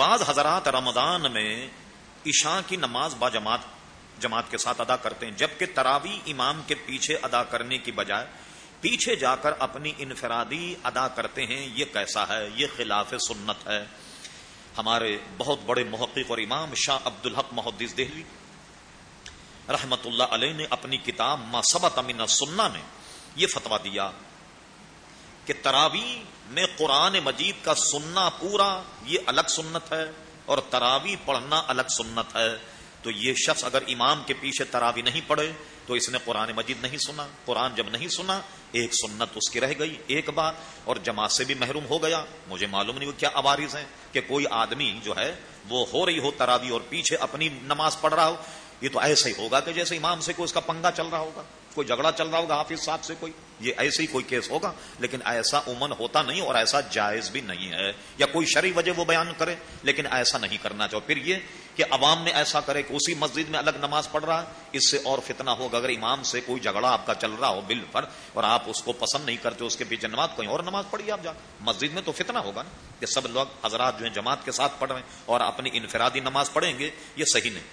بعض حضرات رمضان میں عشاء کی نماز با جماعت جماعت کے ساتھ ادا کرتے ہیں، جبکہ تراوی امام کے پیچھے ادا کرنے کی بجائے پیچھے جا کر اپنی انفرادی ادا کرتے ہیں، یہ کیسا ہے؟ یہ خلاف سنت ہے۔ ہمارے بہت بڑے محقق اور امام شاہ عبد الحق محدث دہلی رحمت اللہ علیہ نے اپنی کتاب ماسبت امین سننا میں یہ فتوا دیا۔ کہ تراوی میں قرآن مجید کا سننا پورا یہ الگ سنت ہے اور تراوی پڑھنا الگ سنت ہے۔ تو یہ شخص اگر امام کے پیچھے تراوی نہیں پڑھے تو اس نے قرآن مجید نہیں سنا۔ قرآن جب نہیں سنا، ایک سنت اس کی رہ گئی ایک بار اور جماعت سے بھی محروم ہو گیا۔ مجھے معلوم نہیں وہ کیا عوارض ہیں کہ کوئی آدمی جو ہے وہ ہو رہی ہو تراوی اور پیچھے اپنی نماز پڑھ رہا ہو۔ یہ تو ایسا ہی ہوگا کہ جیسے امام سے کوئی اس کا پنگا چل رہا ہوگا۔ کوئی جھگڑا چل رہا ہوگا حافظ صاحب سے کوئی؟ یہ ایسے ہی کوئی کیس ہوگا، لیکن ایسا عمن ہوتا نہیں اور ایسا جائز بھی نہیں ہے۔ یا کوئی شرعی وجہ وہ بیان کرے، لیکن ایسا نہیں کرنا چاہو پھر یہ کہ عوام میں ایسا کرے کہ اسی مسجد میں الگ نماز پڑھ رہا ہے اس سے اور فتنہ ہوگا۔ اگر امام سے کوئی جھگڑا آپ کا چل رہا ہو بل پر اور آپ اس کو پسند نہیں کرتے، اس کے پیچھے نماز کوئی اور نماز پڑھی آپ جا۔ مسجد میں تو فتنہ ہوگا نا کہ سب لوگ حضرات جو ہیں جماعت کے ساتھ پڑھ رہے ہیں اور اپنی انفرادی نماز پڑھیں گے، یہ صحیح نہیں۔